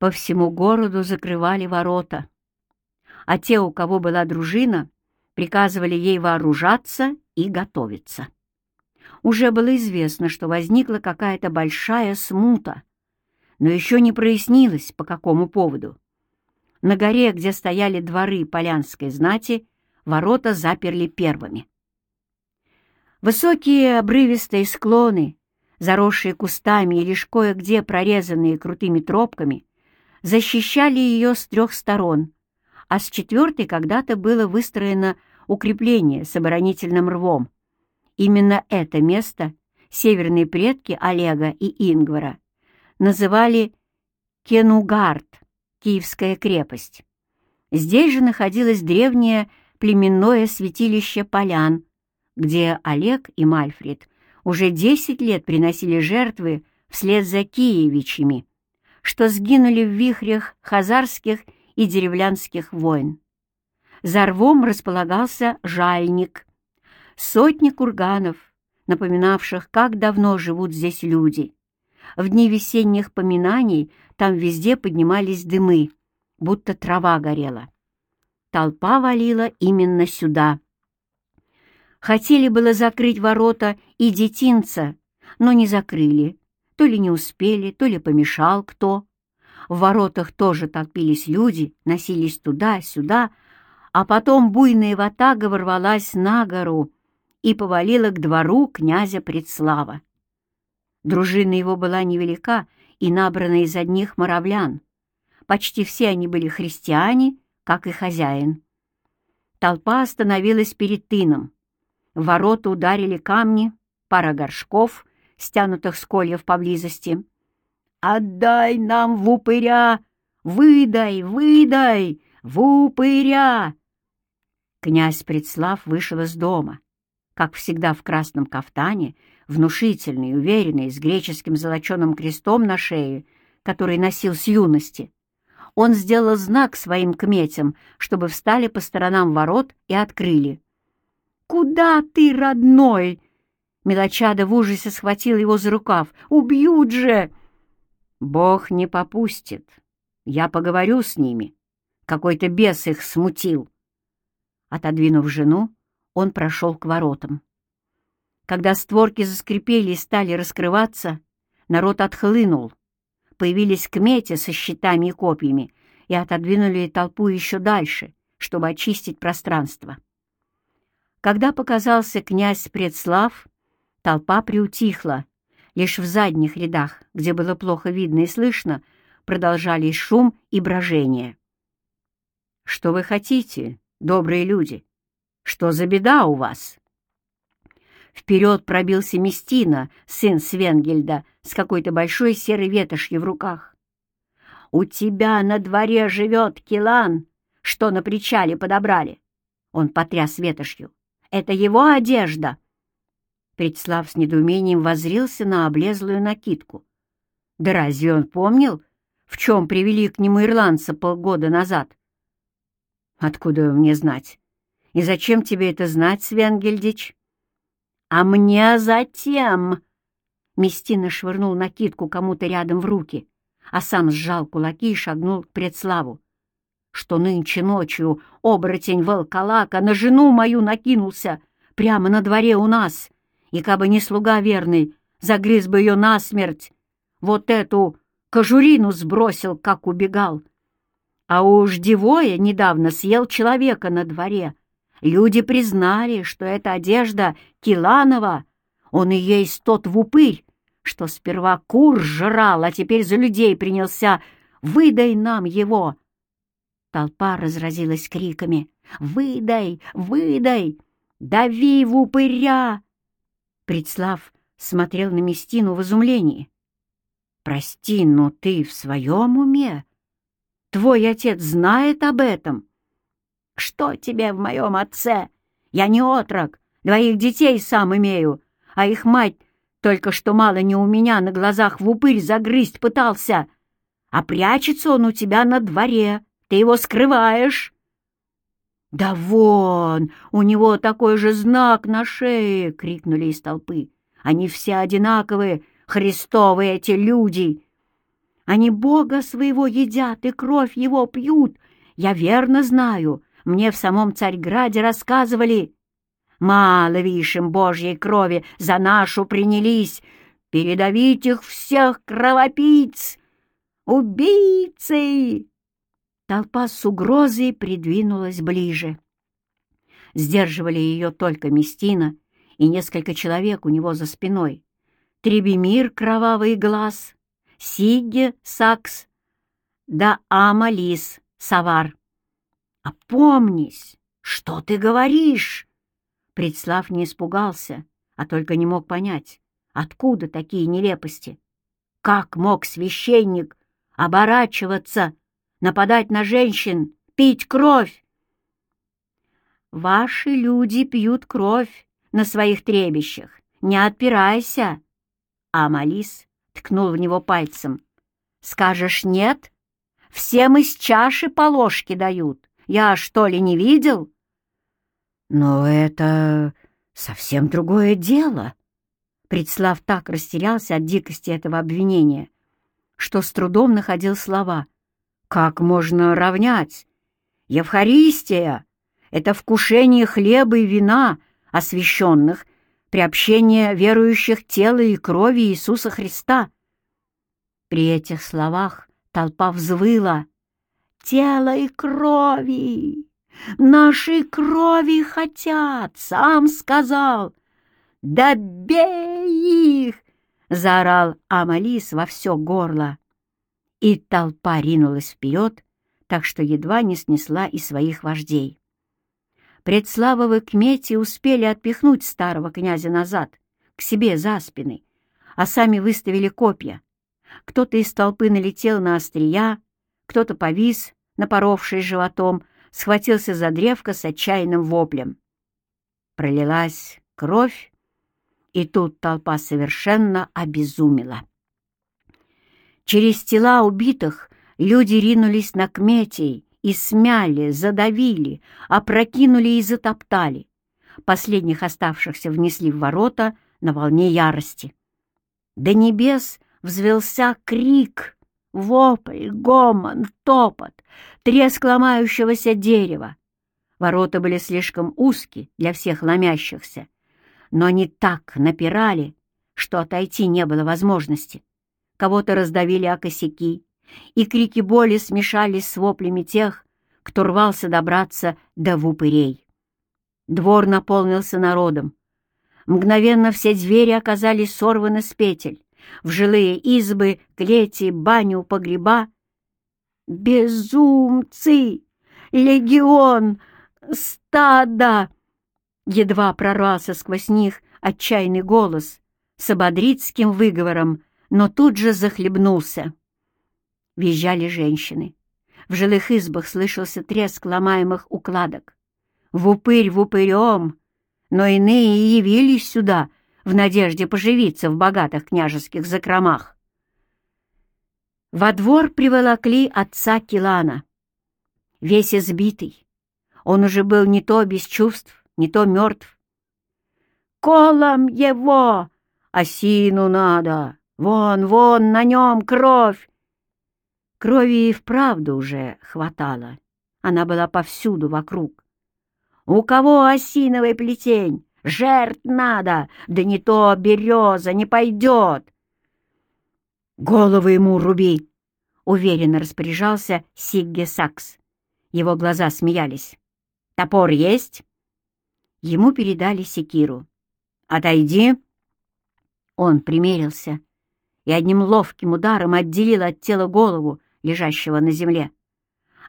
По всему городу закрывали ворота, а те, у кого была дружина, приказывали ей вооружаться и готовиться. Уже было известно, что возникла какая-то большая смута, но еще не прояснилось, по какому поводу. На горе, где стояли дворы полянской знати, ворота заперли первыми. Высокие обрывистые склоны, заросшие кустами и лишь кое-где прорезанные крутыми тропками, защищали ее с трех сторон, а с четвертой когда-то было выстроено укрепление с оборонительным рвом. Именно это место северные предки Олега и Ингвара называли Кенугард, Киевская крепость. Здесь же находилось древнее племенное святилище полян, где Олег и Мальфред уже десять лет приносили жертвы вслед за киевичами, что сгинули в вихрях хазарских и деревлянских войн. За рвом располагался жальник, сотни курганов, напоминавших, как давно живут здесь люди. В дни весенних поминаний там везде поднимались дымы, будто трава горела. Толпа валила именно сюда. Хотели было закрыть ворота и детинца, но не закрыли. То ли не успели, то ли помешал кто. В воротах тоже толпились люди, носились туда-сюда, а потом буйная ватага ворвалась на гору и повалила к двору князя Предслава. Дружина его была невелика и набрана из одних моравлян. Почти все они были христиане, как и хозяин. Толпа остановилась перед тыном. В ворота ударили камни, пара горшков, стянутых с кольев поблизости. «Отдай нам в упыря! Выдай, выдай! В упыря!» Князь Предслав вышел из дома, как всегда в красном кафтане, внушительный, уверенный, с греческим золоченым крестом на шее, который носил с юности. Он сделал знак своим кметям, чтобы встали по сторонам ворот и открыли. «Куда ты, родной?» Мелочада в ужасе схватил его за рукав. «Убьют же!» «Бог не попустит. Я поговорю с ними. Какой-то бес их смутил». Отодвинув жену, он прошел к воротам. Когда створки заскрипели и стали раскрываться, народ отхлынул. Появились кмети со щитами и копьями и отодвинули толпу еще дальше, чтобы очистить пространство. Когда показался князь Предслав, толпа приутихла. Лишь в задних рядах, где было плохо видно и слышно, продолжались шум и брожение. «Что вы хотите, добрые люди? Что за беда у вас?» Вперед пробился Местина, сын Свенгельда, с какой-то большой серой ветошью в руках. «У тебя на дворе живет Килан, что на причале подобрали!» Он потряс ветошью. Это его одежда!» Предслав с недоумением возрился на облезлую накидку. «Да разве он помнил, в чем привели к нему ирландца полгода назад?» «Откуда мне знать? И зачем тебе это знать, Свенгельдич?» «А мне затем!» Местина швырнул накидку кому-то рядом в руки, а сам сжал кулаки и шагнул к предславу что нынче ночью оборотень волкалака на жену мою накинулся прямо на дворе у нас, и кабы не слуга верный, загрыз бы ее насмерть, вот эту кожурину сбросил, как убегал. А уж девоя недавно съел человека на дворе. Люди признали, что эта одежда Киланова, он и есть тот в упырь, что сперва кур жрал, а теперь за людей принялся «выдай нам его!» Толпа разразилась криками «Выдай! Выдай! Дави в упыря!» Предслав смотрел на Местину в изумлении. «Прости, но ты в своем уме? Твой отец знает об этом?» «Что тебе в моем отце? Я не отрок, двоих детей сам имею, а их мать только что мало не у меня на глазах в упырь загрызть пытался, а прячется он у тебя на дворе». Ты его скрываешь!» «Да вон! У него такой же знак на шее!» — крикнули из толпы. «Они все одинаковые, христовые эти люди!» Они Бога своего едят и кровь его пьют. Я верно знаю, мне в самом Царьграде рассказывали. Мало, видишь, им Божьей крови за нашу принялись. Передавить их всех кровопийц! Убийцы!» Толпа с угрозой придвинулась ближе. Сдерживали ее только Местина и несколько человек у него за спиной. Требемир — кровавый глаз, Сигге — сакс, да Амалис — савар. «Опомнись! Что ты говоришь?» Предслав не испугался, а только не мог понять, откуда такие нелепости. Как мог священник оборачиваться, нападать на женщин, пить кровь? Ваши люди пьют кровь на своих требищах. Не отпирайся. А Малис ткнул в него пальцем. Скажешь нет? Всем из чаши по ложке дают. Я что ли не видел? Но это совсем другое дело. Предслав так растерялся от дикости этого обвинения, что с трудом находил слова. Как можно равнять? Евхаристия — это вкушение хлеба и вина, освященных, приобщение верующих тела и крови Иисуса Христа. При этих словах толпа взвыла. «Тело и крови! Нашей крови хотят!» — сам сказал. «Да бей их!» — заорал Амалис во все горло. И толпа ринулась вперед, так что едва не снесла и своих вождей. Предславовы кмети успели отпихнуть старого князя назад, к себе за спины, а сами выставили копья. Кто-то из толпы налетел на острия, кто-то повис, напоровшись животом, схватился за древко с отчаянным воплем. Пролилась кровь, и тут толпа совершенно обезумела. Через тела убитых люди ринулись на кметей, и смяли, задавили, опрокинули и затоптали. Последних оставшихся внесли в ворота на волне ярости. До небес взвелся крик, вопль, гомон, топот, треск ломающегося дерева. Ворота были слишком узкие для всех ломящихся, но они так напирали, что отойти не было возможности. Кого-то раздавили о косяки, и крики боли смешались с воплями тех, кто рвался добраться до вупырей. Двор наполнился народом. Мгновенно все двери оказались сорваны с петель. В жилые избы, клети, баню, погреба. «Безумцы! Легион! Стадо!» Едва прорвался сквозь них отчаянный голос с ободрицким выговором, но тут же захлебнулся. Визжали женщины. В жилых избах слышался треск ломаемых укладок. В упырь в упырем, но иные и явились сюда в надежде поживиться в богатых княжеских закромах. Во двор приволокли отца Килана. Весь избитый. Он уже был не то без чувств, не то мертв. «Колом его! Осину надо! Вон, вон, на нем кровь! Крови и вправду уже хватало. Она была повсюду вокруг. «У кого осиновый плетень? Жертв надо! Да не то береза не пойдет!» «Головы ему руби!» — уверенно распоряжался Сигге Сакс. Его глаза смеялись. «Топор есть?» Ему передали секиру. «Отойди!» Он примерился и одним ловким ударом отделил от тела голову, лежащего на земле.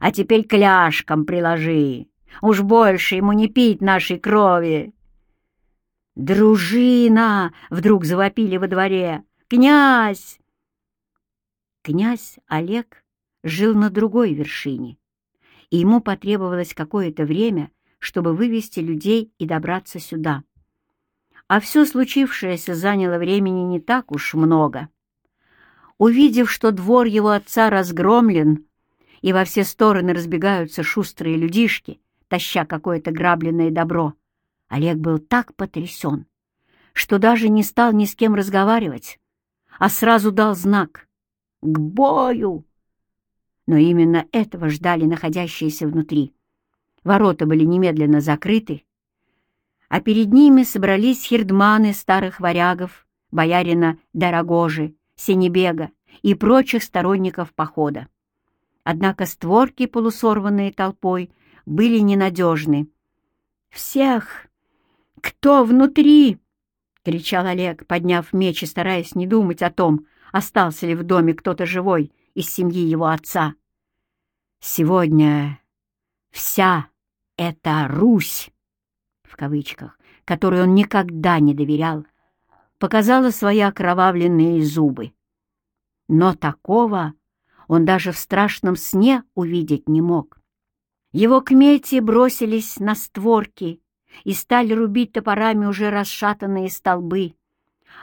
«А теперь кляшкам приложи! Уж больше ему не пить нашей крови!» «Дружина!» — вдруг завопили во дворе. «Князь!» Князь Олег жил на другой вершине, и ему потребовалось какое-то время, чтобы вывести людей и добраться сюда. А все случившееся заняло времени не так уж много. Увидев, что двор его отца разгромлен, и во все стороны разбегаются шустрые людишки, таща какое-то грабленное добро, Олег был так потрясен, что даже не стал ни с кем разговаривать, а сразу дал знак К бою! Но именно этого ждали находящиеся внутри. Ворота были немедленно закрыты, а перед ними собрались хирдманы старых варягов, боярина Дорогожи, Синебега и прочих сторонников похода. Однако створки, полусорванные толпой, были ненадежны. «Всех! Кто внутри?» — кричал Олег, подняв меч и стараясь не думать о том, остался ли в доме кто-то живой из семьи его отца. «Сегодня вся эта Русь, в кавычках, которой он никогда не доверял, показала свои окровавленные зубы. Но такого он даже в страшном сне увидеть не мог. Его кмети бросились на створки и стали рубить топорами уже расшатанные столбы.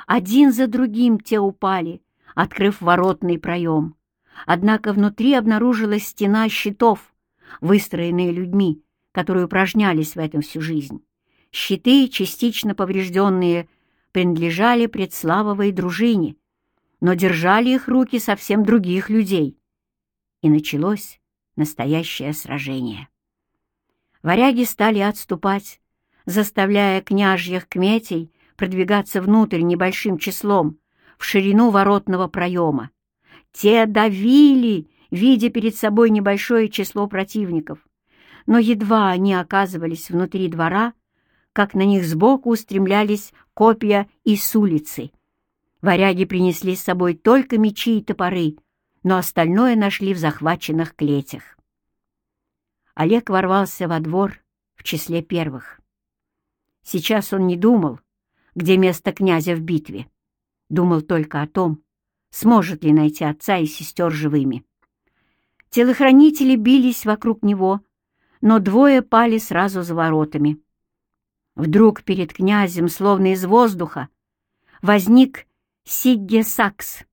Один за другим те упали, открыв воротный проем. Однако внутри обнаружилась стена щитов, выстроенные людьми, которые упражнялись в этом всю жизнь. Щиты, частично поврежденные, принадлежали предславовой дружине, но держали их руки совсем других людей. И началось настоящее сражение. Варяги стали отступать, заставляя княжьих кметей продвигаться внутрь небольшим числом в ширину воротного проема. Те давили, видя перед собой небольшое число противников. Но едва они оказывались внутри двора, как на них сбоку устремлялись копья и с улицы. Варяги принесли с собой только мечи и топоры, но остальное нашли в захваченных клетях. Олег ворвался во двор в числе первых. Сейчас он не думал, где место князя в битве. Думал только о том, сможет ли найти отца и сестер живыми. Телохранители бились вокруг него, но двое пали сразу за воротами. Вдруг перед князем, словно из воздуха, возник Сигге Сакс.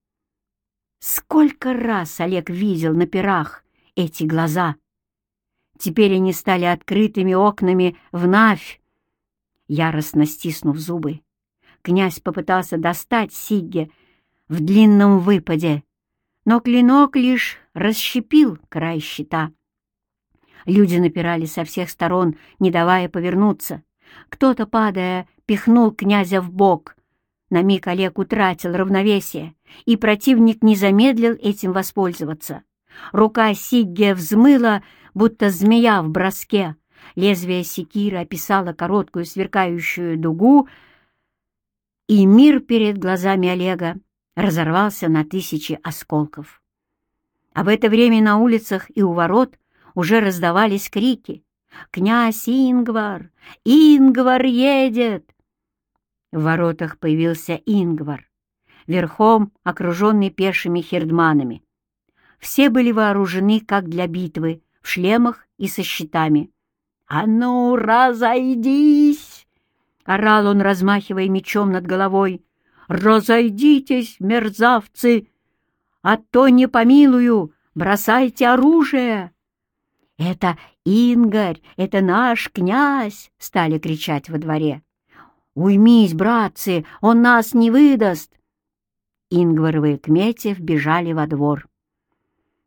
Сколько раз Олег видел на пирах эти глаза. Теперь они стали открытыми окнами в Навь. Яростно стиснув зубы, князь попытался достать Сигге в длинном выпаде, но клинок лишь расщепил край щита. Люди напирали со всех сторон, не давая повернуться. Кто-то, падая, пихнул князя в бок, на миг Олег утратил равновесие, и противник не замедлил этим воспользоваться. Рука Сигге взмыла, будто змея в броске. Лезвие секира описало короткую сверкающую дугу, и мир перед глазами Олега разорвался на тысячи осколков. А в это время на улицах и у ворот уже раздавались крики «Князь Ингвар! Ингвар едет!» В воротах появился Ингвар, верхом окруженный пешими хердманами. Все были вооружены, как для битвы, в шлемах и со щитами. «А ну, разойдись!» — орал он, размахивая мечом над головой. «Разойдитесь, мерзавцы! А то не помилую! Бросайте оружие!» «Это Ингарь! Это наш князь!» — стали кричать во дворе. «Уймись, братцы, он нас не выдаст!» Ингваровы и Кметьев бежали во двор.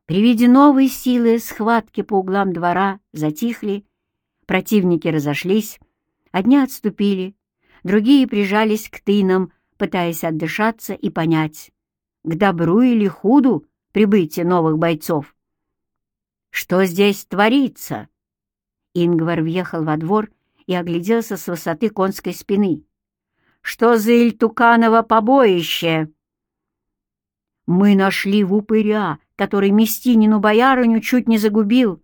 При виде новой силы схватки по углам двора затихли, противники разошлись, одни отступили, другие прижались к тынам, пытаясь отдышаться и понять, к добру или худу прибытие новых бойцов. «Что здесь творится?» Ингвар въехал во двор и огляделся с высоты конской спины. «Что за Ильтуканово побоище?» «Мы нашли в упыря, который Местинину боярыню чуть не загубил».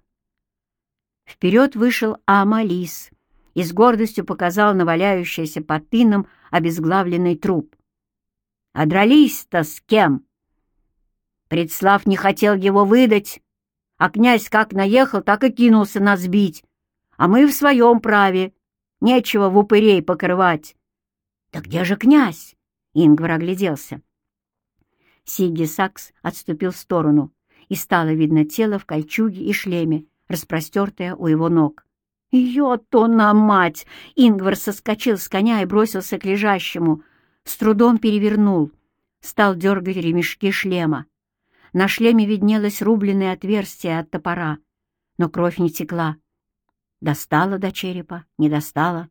Вперед вышел Амалис и с гордостью показал наваляющийся под тыном обезглавленный труп. «А дрались-то с кем?» Предслав не хотел его выдать, а князь как наехал, так и кинулся нас бить а мы в своем праве. Нечего в упырей покрывать. «Да где же князь?» — Ингвар огляделся. Сиги Сакс отступил в сторону, и стало видно тело в кольчуге и шлеме, распростертое у его ног. «Ее-то на мать!» — Ингвар соскочил с коня и бросился к лежащему. С трудом перевернул, стал дергать ремешки шлема. На шлеме виднелось рубленное отверстие от топора, но кровь не текла. Достала до черепа, не достала.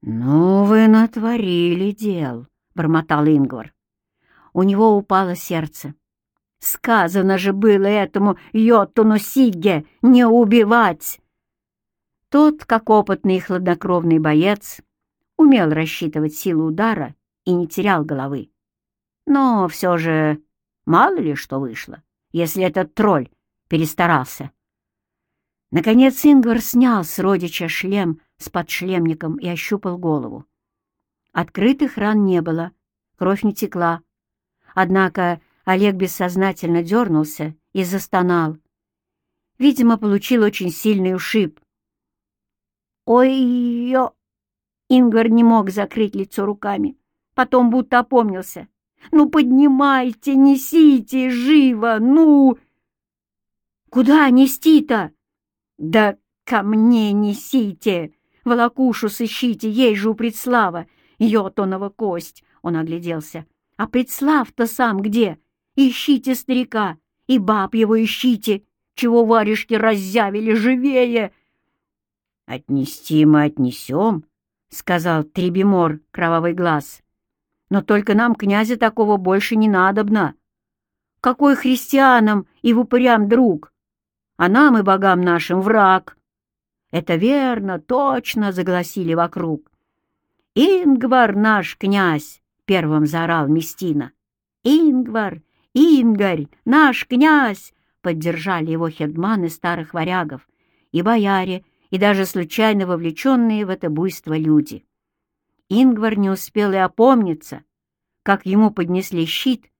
«Ну, вы натворили дел», — бормотал Ингвар. У него упало сердце. «Сказано же было этому Йоттуну Сигге не убивать!» Тот, как опытный и хладнокровный боец, умел рассчитывать силу удара и не терял головы. Но все же мало ли что вышло, если этот тролль перестарался. Наконец Ингвар снял с родича шлем с подшлемником и ощупал голову. Открытых ран не было, кровь не текла. Однако Олег бессознательно дернулся и застонал. Видимо, получил очень сильный ушиб. «Ой-ё!» Ингвар не мог закрыть лицо руками. Потом будто опомнился. «Ну, поднимайте, несите, живо, ну!» «Куда нести-то?» «Да ко мне несите! Волокушу сыщите, ей же у Предслава! Йотонова кость!» Он огляделся. «А Предслав-то сам где? Ищите старика, и баб его ищите! Чего варежки раззявили живее!» «Отнести мы отнесем», — сказал Требимор, кровавый глаз. «Но только нам князя такого больше не надобно. Какой христианам и в упырям друг? а нам и богам нашим враг. Это верно, точно, загласили вокруг. Ингвар наш князь, первым заорал Местина. Ингвар, Ингарь, наш князь, поддержали его хедманы старых варягов и бояре, и даже случайно вовлеченные в это буйство люди. Ингвар не успел и опомниться, как ему поднесли щит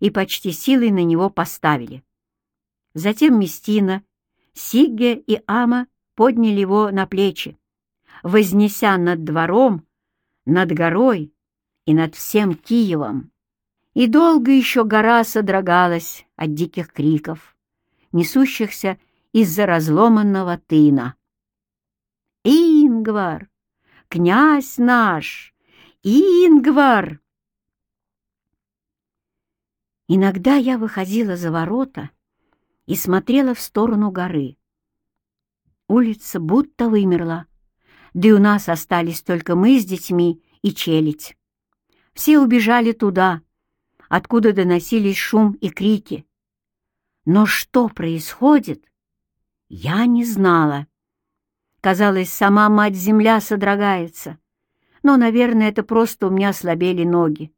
и почти силой на него поставили. Затем Местина, Сигге и Ама подняли его на плечи, вознеся над двором, над горой и над всем Киевом. И долго еще гора содрогалась от диких криков, несущихся из-за разломанного тына. «Ингвар! Князь наш! Ингвар!» Иногда я выходила за ворота и смотрела в сторону горы. Улица будто вымерла, да и у нас остались только мы с детьми и челядь. Все убежали туда, откуда доносились шум и крики. Но что происходит, я не знала. Казалось, сама мать-земля содрогается. Но, наверное, это просто у меня ослабели ноги.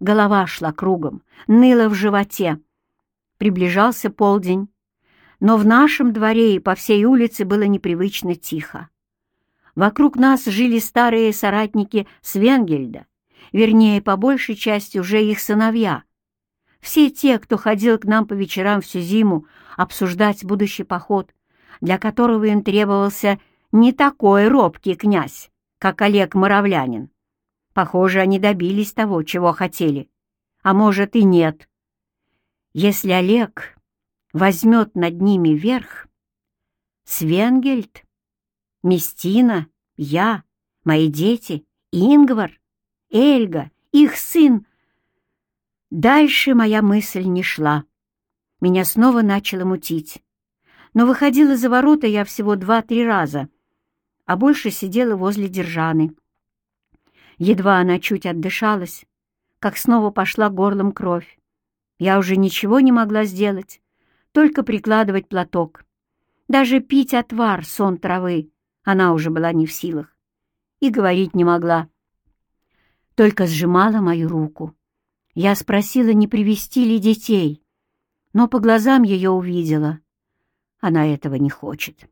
Голова шла кругом, ныла в животе. Приближался полдень, но в нашем дворе и по всей улице было непривычно тихо. Вокруг нас жили старые соратники Свенгельда, вернее, по большей части уже их сыновья. Все те, кто ходил к нам по вечерам всю зиму обсуждать будущий поход, для которого им требовался не такой робкий князь, как Олег Моровлянин. Похоже, они добились того, чего хотели. А может и нет. Если Олег возьмет над ними верх, Свенгельд, Местина, я, мои дети, Ингвар, Эльга, их сын. Дальше моя мысль не шла. Меня снова начало мутить. Но выходила за ворота я всего два-три раза, а больше сидела возле держаны. Едва она чуть отдышалась, как снова пошла горлом кровь. Я уже ничего не могла сделать, только прикладывать платок. Даже пить отвар, сон травы, она уже была не в силах. И говорить не могла. Только сжимала мою руку. Я спросила, не привести ли детей, но по глазам ее увидела. Она этого не хочет.